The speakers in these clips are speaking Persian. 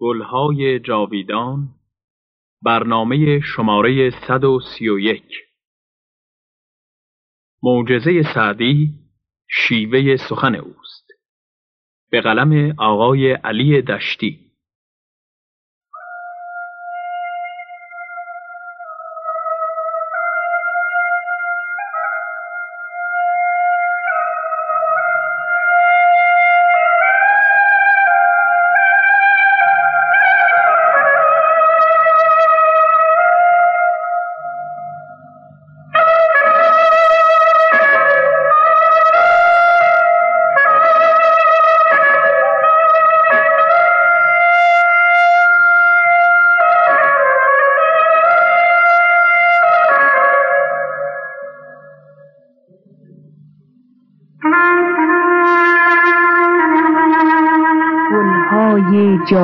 گلهای جاویدان برنامه شماره 131 معجزه سعدی شیوه سخن اوست. به قلم آقای علی دشتی.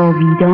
جاویدان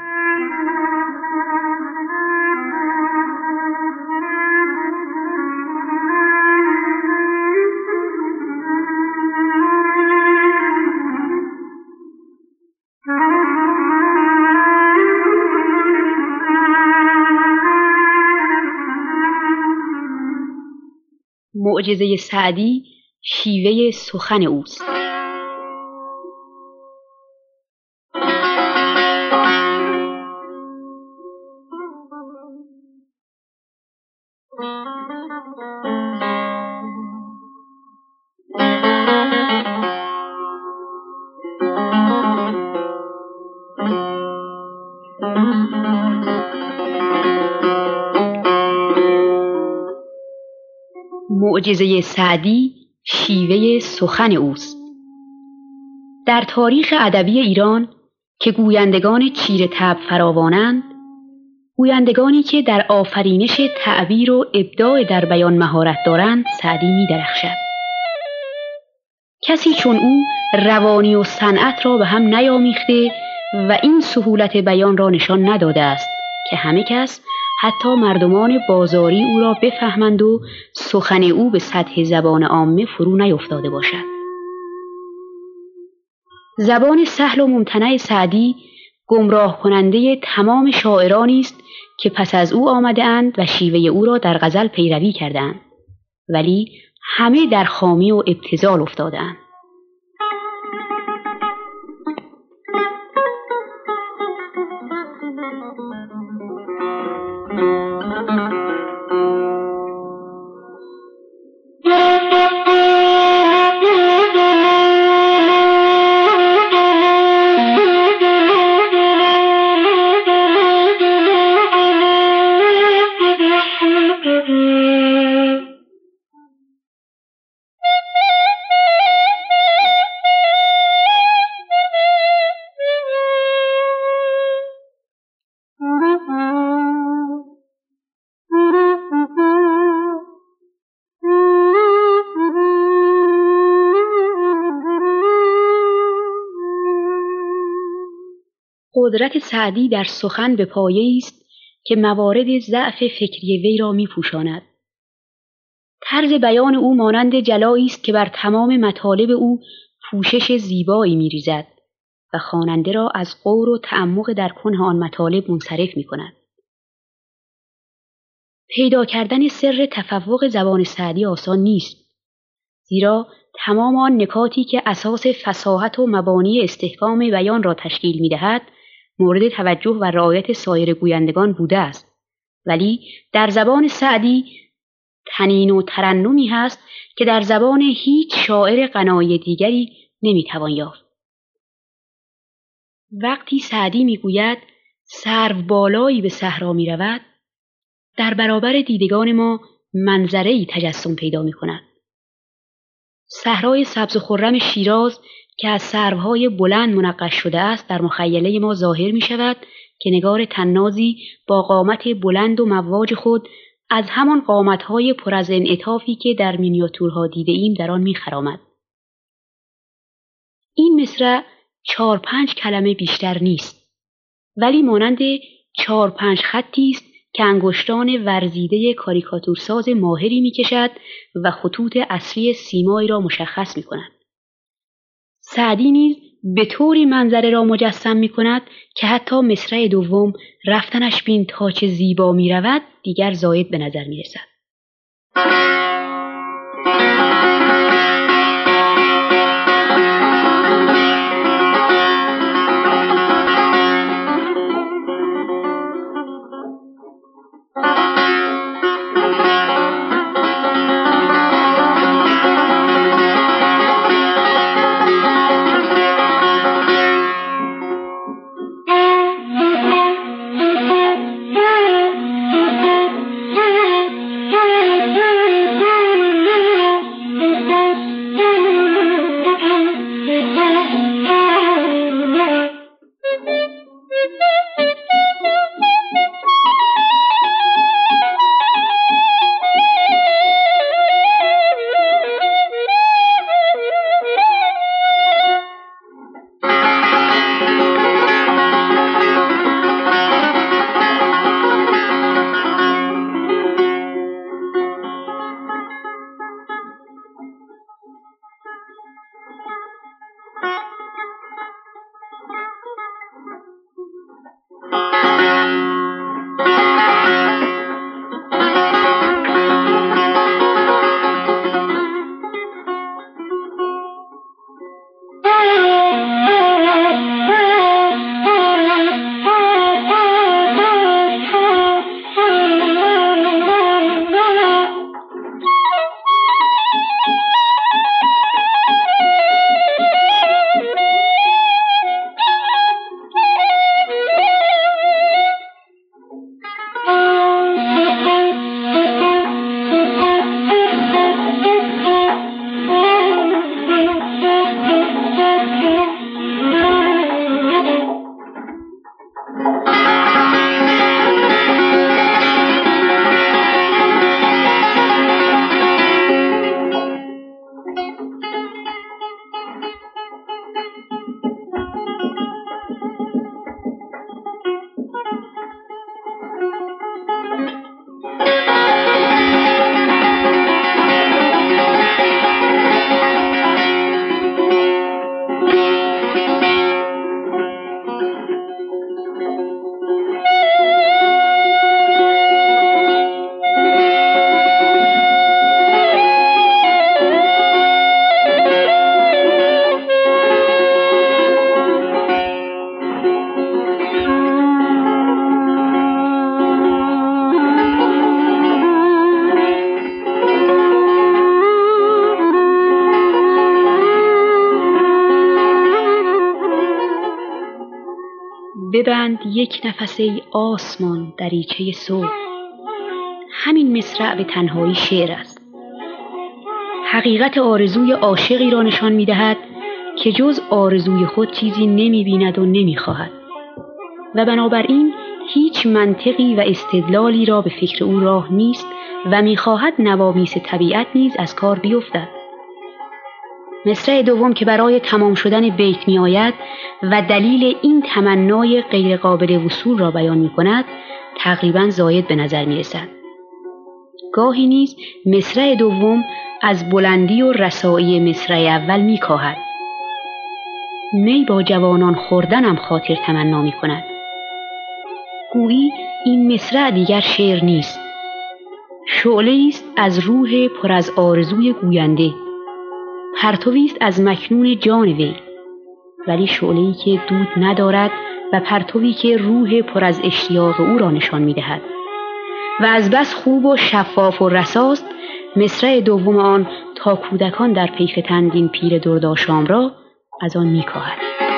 معجزه سعدی شیوه سخن اوست. معجزه سعدی شیوه سخن اوست در تاریخ ادبی ایران که گویندگان چیر تب فراوانند گویندگانی که در آفرینش تعبیر و ابداع در بیان مهارت دارند سعدی می درخشد. کسی چون او روانی و صنعت را به هم نیامیخته و این سهولت بیان را نشان نداده است که همه کس حتی مردمان بازاری او را بفهمند و سخن او به سطح زبان عامه فرو نیفتاده باشد. زبان سهل و ممتنع سعدی گمراه کننده تمام شاعرانی است که پس از او آمده اند و شیوه او را در غزل پیروی کردند ولی همه در خامی و ابتزال افتادند. Mm-hmm. قدرت سعدی در سخن به پایه است که موارد ضعف فکری وی را می پوشاند. طرز بیان او مانند جلایی است که بر تمام مطالب او پوشش زیبایی میریزد و خواننده را از قور و تعمق در کنه آن مطالب منصرف می کند. پیدا کردن سر تفوق زبان سعدی آسان نیست زیرا تمام آن نکاتی که اساس فساحت و مبانی استحکام بیان را تشکیل می دهد مورد توجه و رعایت سایر گویندگان بوده است ولی در زبان سعدی تنین و ترنمی هست که در زبان هیچ شاعر قنایی دیگری نمی‌توان یافت وقتی سعدی می‌گوید سرو بالایی به صحرا می رود در برابر دیدگان ما منظره ای تجسم پیدا می کند. صحرای سبز و خرم شیراز که از سروهای بلند منقش شده است در مخیله ما ظاهر می شود که نگار تنازی با قامت بلند و مواج خود از همان قامتهای پر از انعطافی که در مینیاتورها دیده ایم در آن می خرامد. این مصرع چهار پنج کلمه بیشتر نیست ولی مانند چهار پنج خطی است که انگشتان ورزیده کاریکاتورساز ماهری می‌کشد و خطوط اصلی سیمایی را مشخص می کند. سعدی نیز به طوری منظره را مجسم می کند که حتی مصرع دوم رفتنش بین تا چه زیبا می رود دیگر زاید به نظر می رسد. ببند یک نفس ای آسمان دریچه صبح همین مصرع به تنهایی شعر است. حقیقت آرزوی عاشقی را نشان می دهد که جز آرزوی خود چیزی نمی بیند و نمی خواهد و بنابراین هیچ منطقی و استدلالی را به فکر او راه نیست و می‌خواهد نوامیس طبیعت نیز از کار بیفتد. مصرع دوم که برای تمام شدن بیت می آید و دلیل این تمنای غیرقابل وصول را بیان می کند تقریبا زاید به نظر می رسد. گاهی نیز مصرع دوم از بلندی و رسایی مصرع اول می کاهد می با جوانان خوردنم خاطر تمنا می کند گویی این مصرع دیگر شعر نیست. شعله است از روح پر از آرزوی گوینده. پرتوی است از مکنون جان وی. ولی شعله که دود ندارد و پرتوی که روح پر از اشتیاق او را نشان می‌دهد. و از بس خوب و شفاف و رساست مصرع دوم آن تا کودکان در پیف تندین پیر درداشام را از آن میکاهد.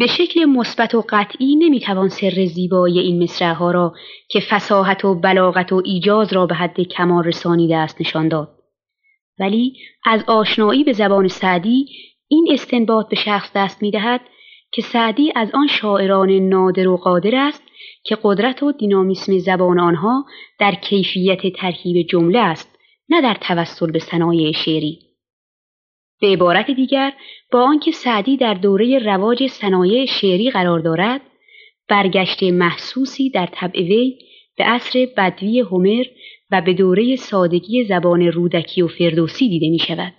به شکل مثبت و قطعی نمی‌توان سر زیبایی این مصرعها را که فساحت و بلاغت و ایجاز را به حد کمال رسانیده است نشان داد. ولی از آشنایی به زبان سعدی این استنباط به شخص دست می‌دهد که سعدی از آن شاعران نادر و قادر است که قدرت و دینامیسم زبان آنها در کیفیت ترکیب جمله است نه در توسل به صنایع شعری. به عبارت دیگر با آنکه سعدی در دوره رواج صنایع شعری قرار دارد برگشت محسوسی در طبع وی به عصر بدوی هومر و به دوره سادگی زبان رودکی و فردوسی دیده می شود.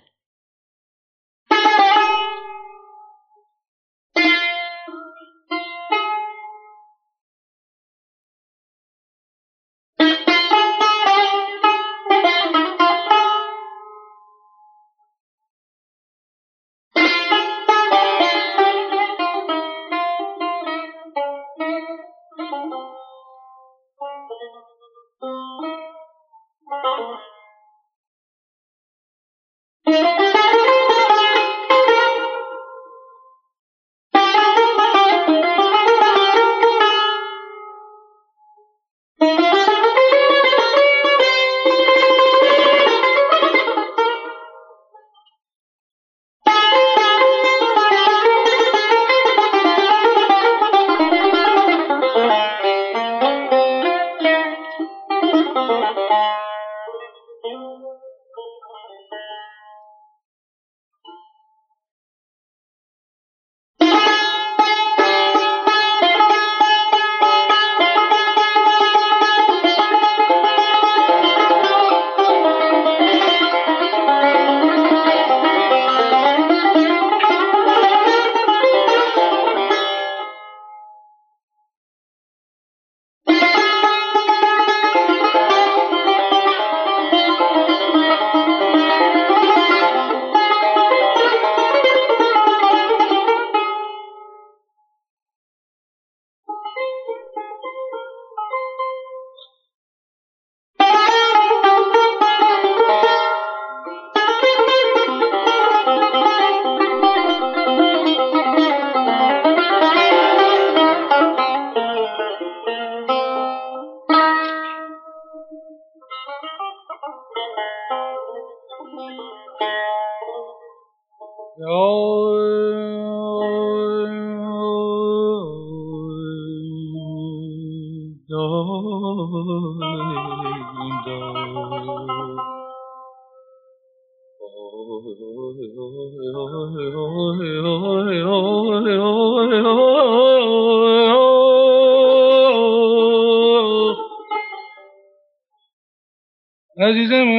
رفتی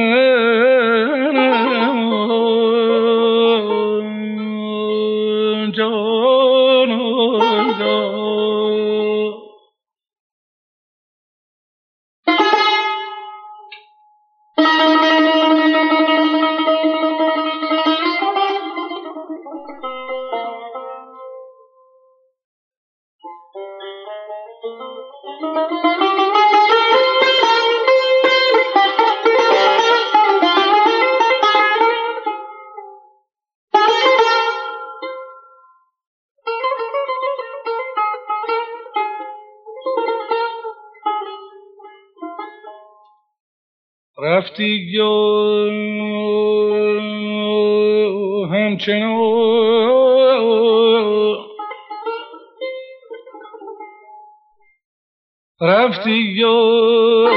و همچنان رفتی و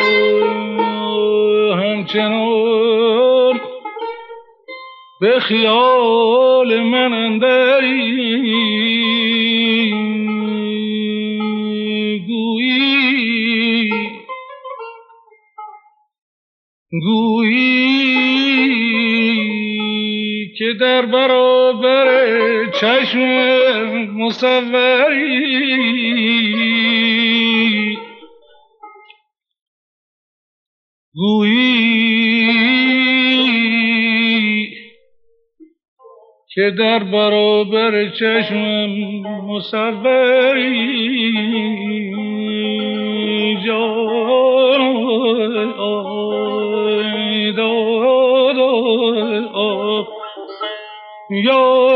همچنان به خیال من اندری. گویی گویی که در برابر چشم مصوری. گویی که در برابر چشم مصوری. Yo.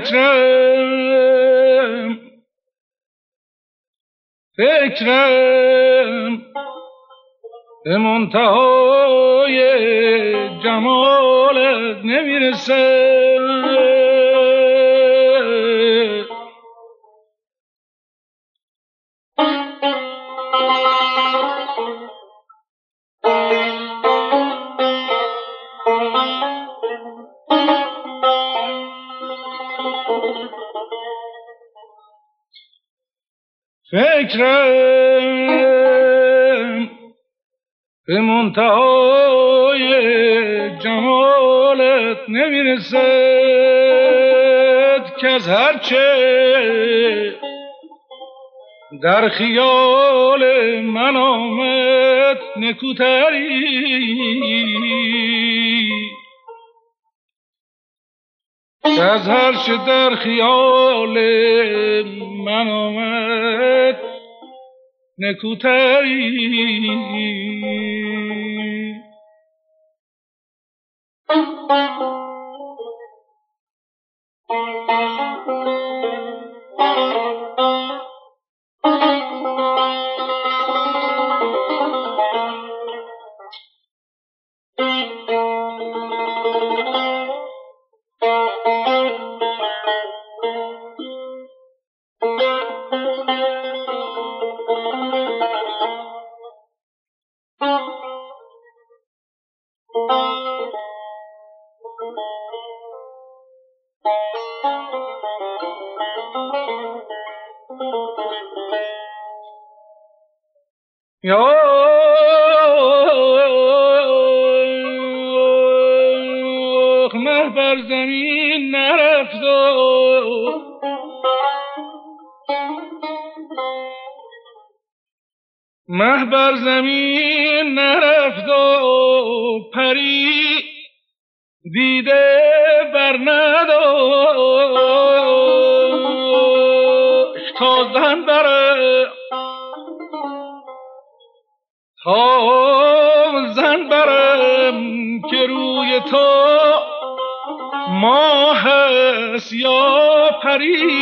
فکرم فکرم به منتهای جمالت نمی‌رسه گرچه در خیال من آمد نکوتری. از هر چه در خیال من آمد نکوتری. Thank you. بر زمین نرفت و پری دیده بر نداشت. تا زن بره تا زن برم که روی تو ماه یا پری.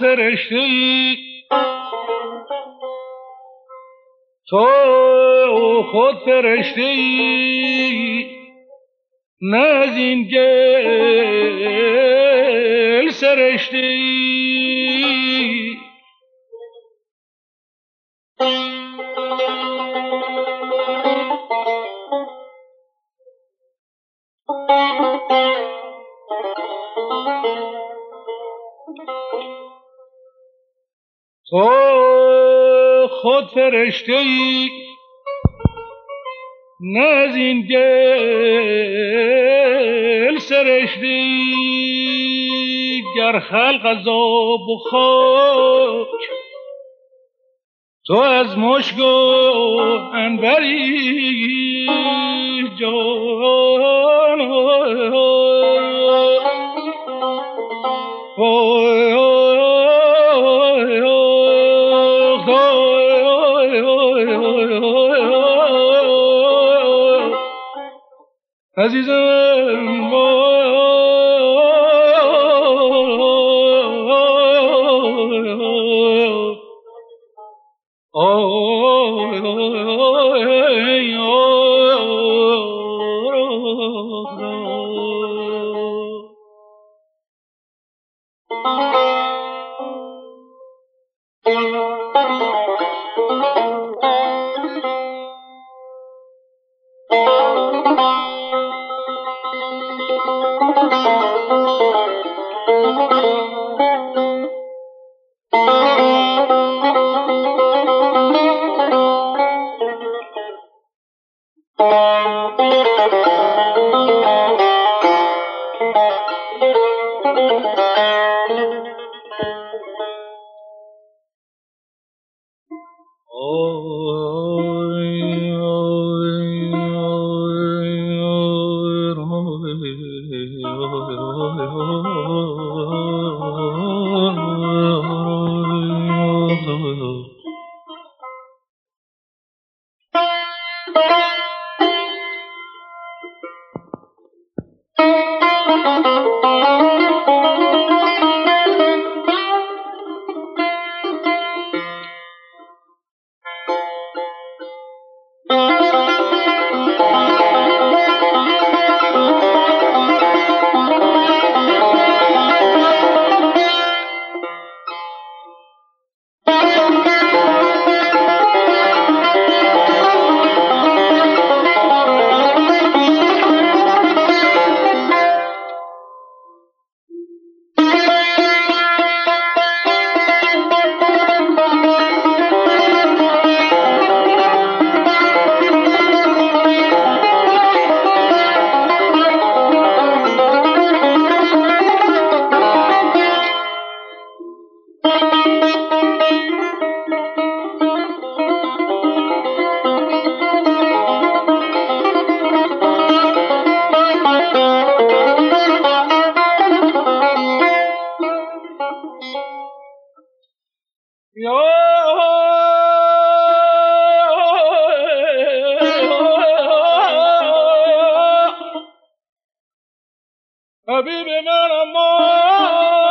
خود فرشته ای تو خود فرشته ای نه از این گل سرشته ای فرشته ای. نه از این گل سرشته گر خلق عذاب و خاک. تو از مشک و انبری جان. عزیزم با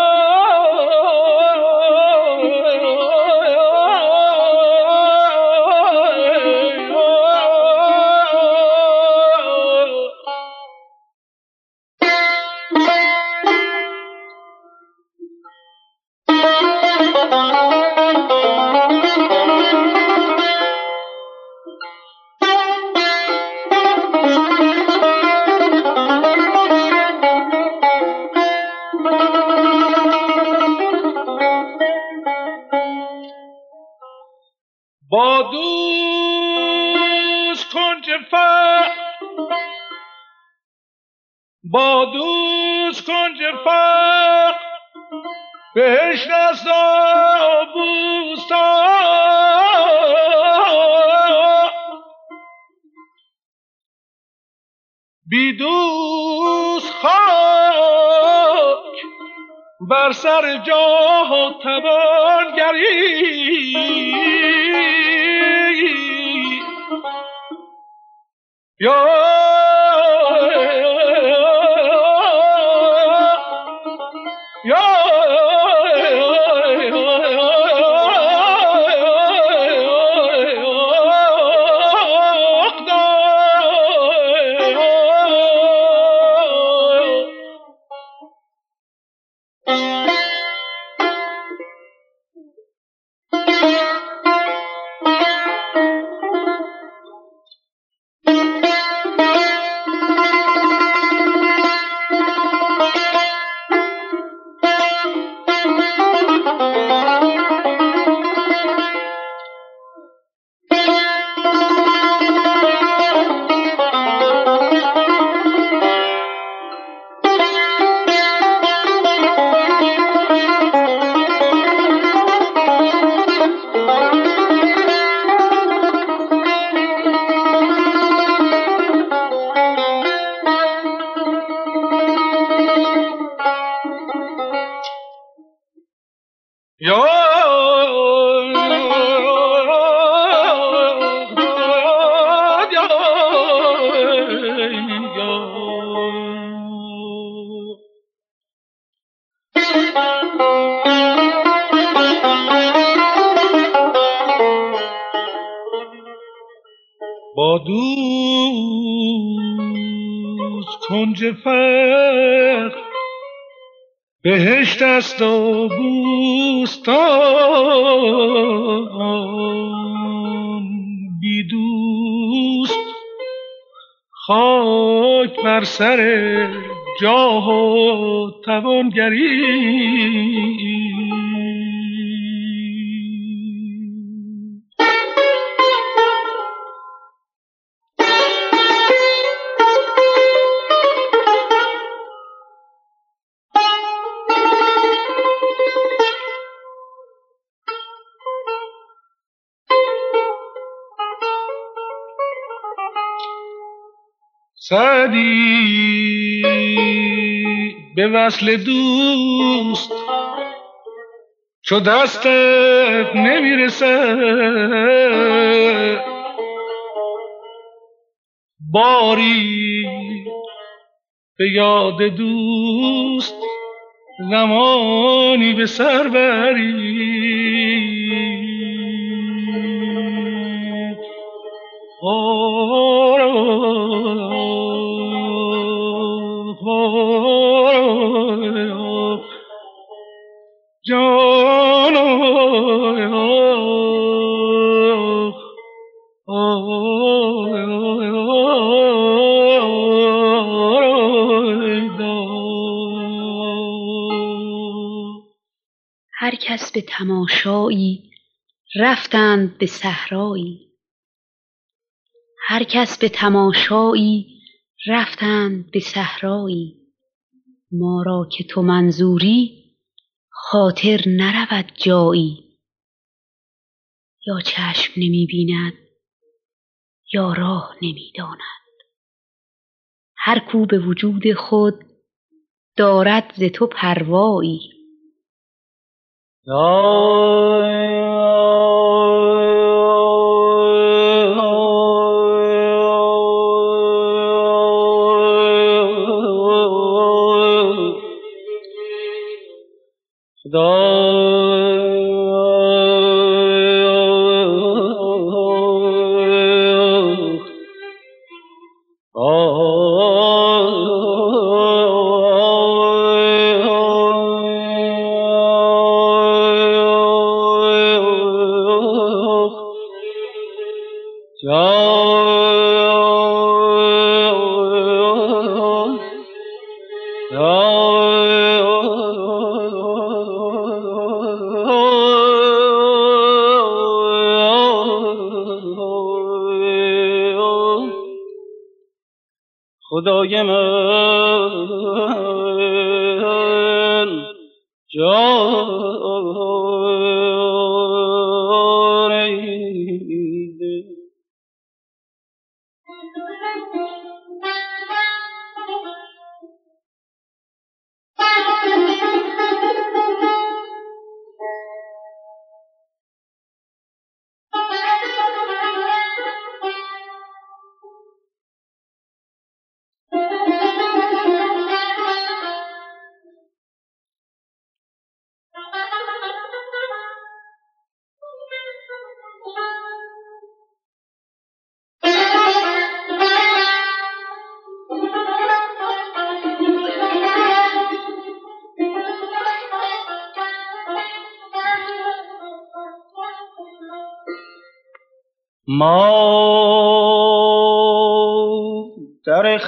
بهشت است و بوستان بی دوست خاک بر سر جاه و توانگری سعدی. به وصل دوست چو دستت نمی‌رسه باری به یاد دوست زمانی به سر بری. هر کس به تماشایی رفتند به صحرایی. هر کس به تماشایی رفتند به صحرایی. ما را که تو منظوری خاطر نرود جایی. یا چشم نمی بیند یا راه نمی داند هر کو به وجود خود دارد ز تو پروایی. no خدای من. ما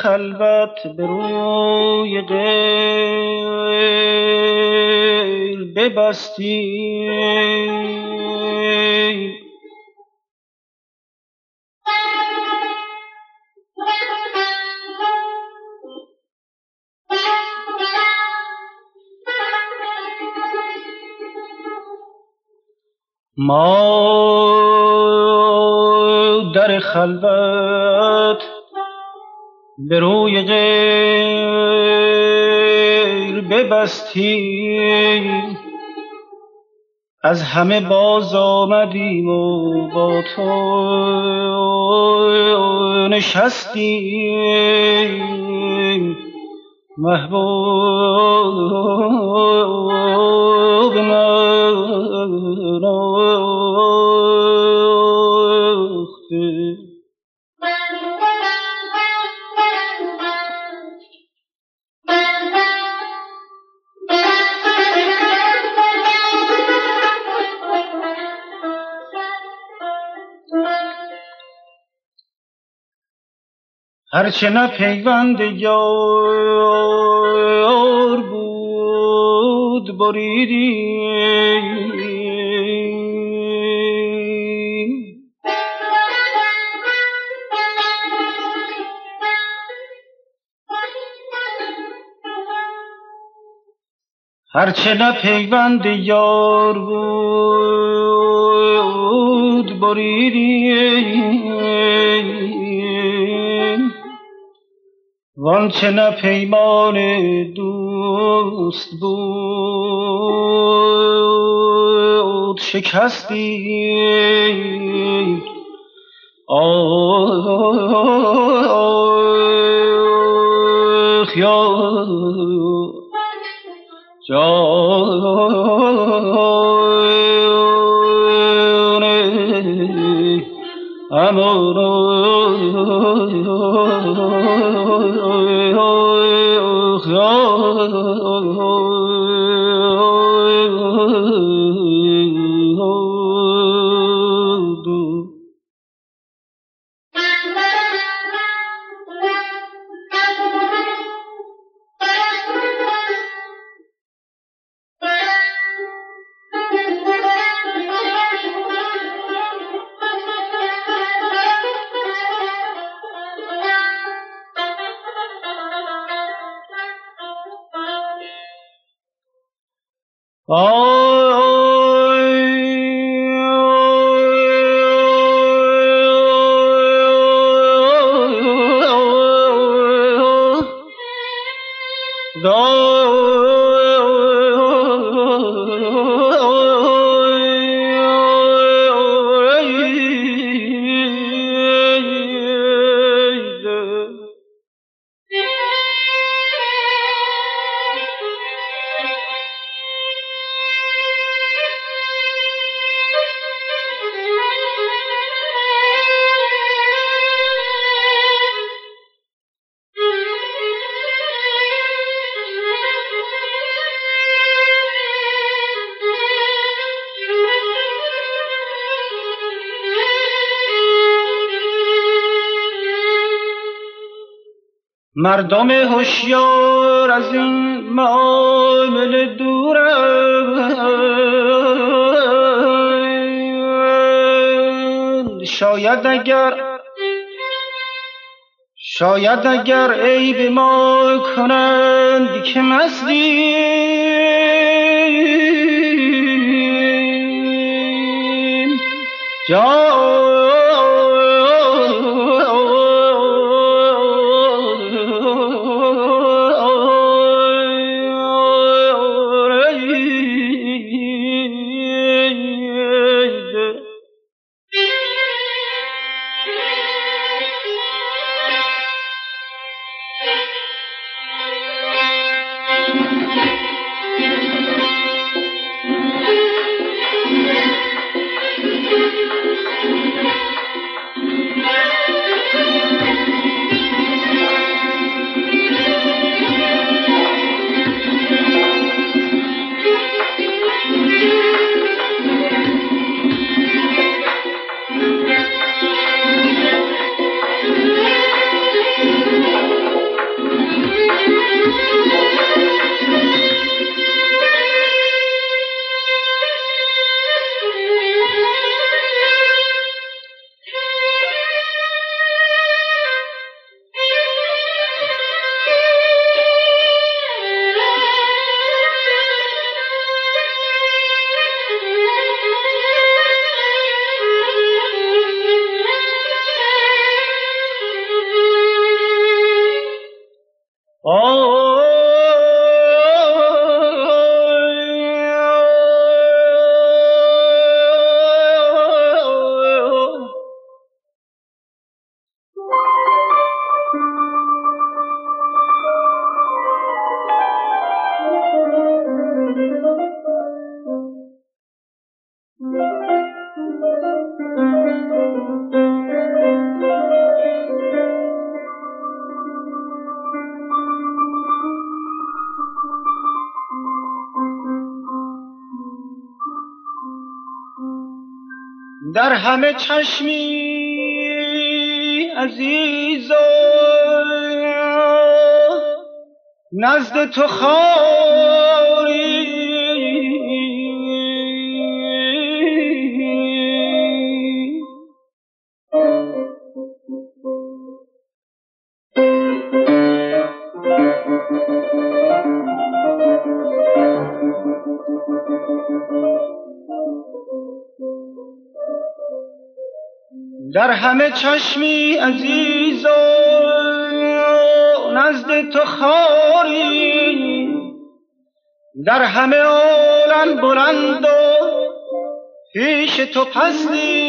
خلوت به روی غیر ببستیم. ما در خلوت به روی غیر ببستیم از همه باز آمدیم و با تو نشستیم. محبوب من. هرچه نه پیوند یار بود بریدیم هرچه نه پیوند یار بود. وانچه نه پیمان دوست بود شکستیم آخ جان. امانو Lord. مردم هوشیار از این معامل دور شاید اگر شاید اگر عیب ما کنند که مستیم. جا همه چشمی عزیز نزد تو خاری همه چشمی عزیز و نزد تو خاری. در همه عالم بلند و پیش تو پستی.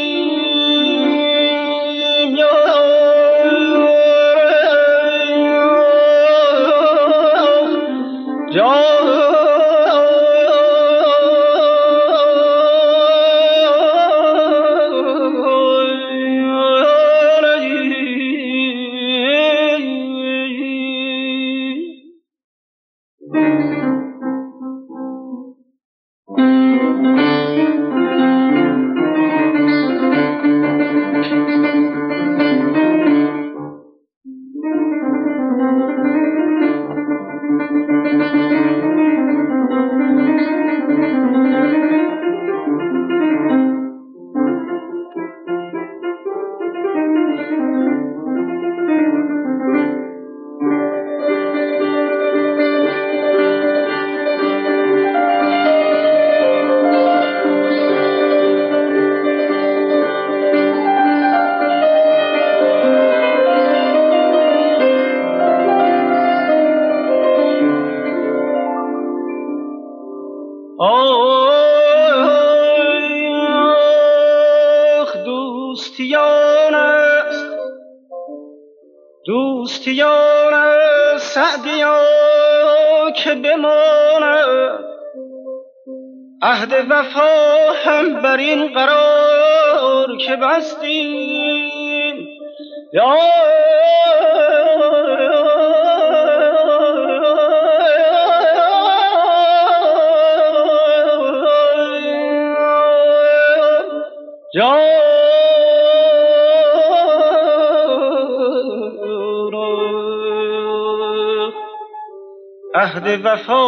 عهد وفا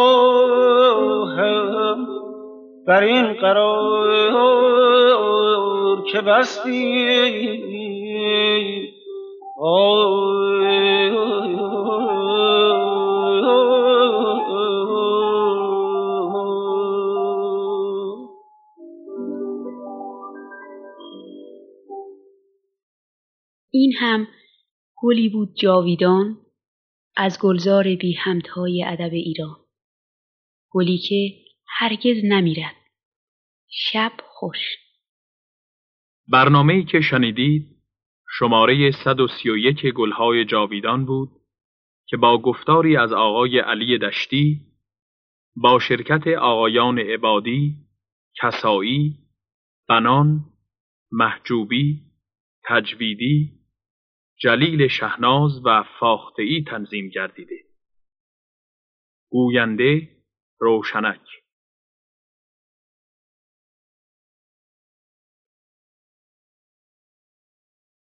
هم بر این قرار که بستی. این گلی بود جاویدان از گلزار بی همتای ادب ایران. گلی که هرگز نمیرد. شب خوش. برنامه‌ای که شنیدید شماره 131 گلهای جاویدان بود که با گفتاری از آقای علی دشتی با شرکت آقایان عبادی، کسایی، بنان، محجوبی، تجویدی، جلیل شهناز و فاختهی تنظیم گردیده. گوینده روشنک